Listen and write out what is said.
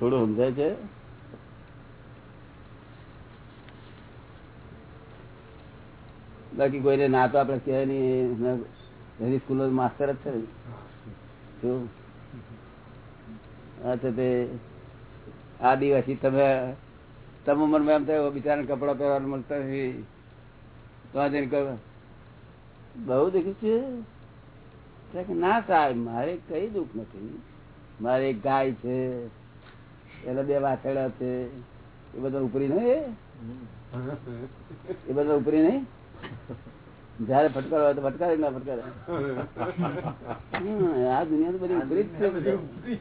થોડું સમજાય છે? બાકી કોઈને ના તો આપડે કહેવાય નહીં, એની સ્કૂલ માસ્તર જ છે અચ્છા તે આદિવાસી, તમે તમે ઉંમરમાં એમ થાય બિચારા કપડા પહેરવાનું મળતા નથી. તો જઈને બહુ દુઃખી છે? ના સાહેબ, મારે કઈ દુઃખ નથી. મારે ગાય છે એના બે વાછડા છે. એ બધા ઉપરી નહીં એ? બધા ઉપરી નહીં? જયારે ફટકારો હોય તો ફટકારે ના ફટકારે. આ દુનિયા તો બધી ઉપરી જ છે.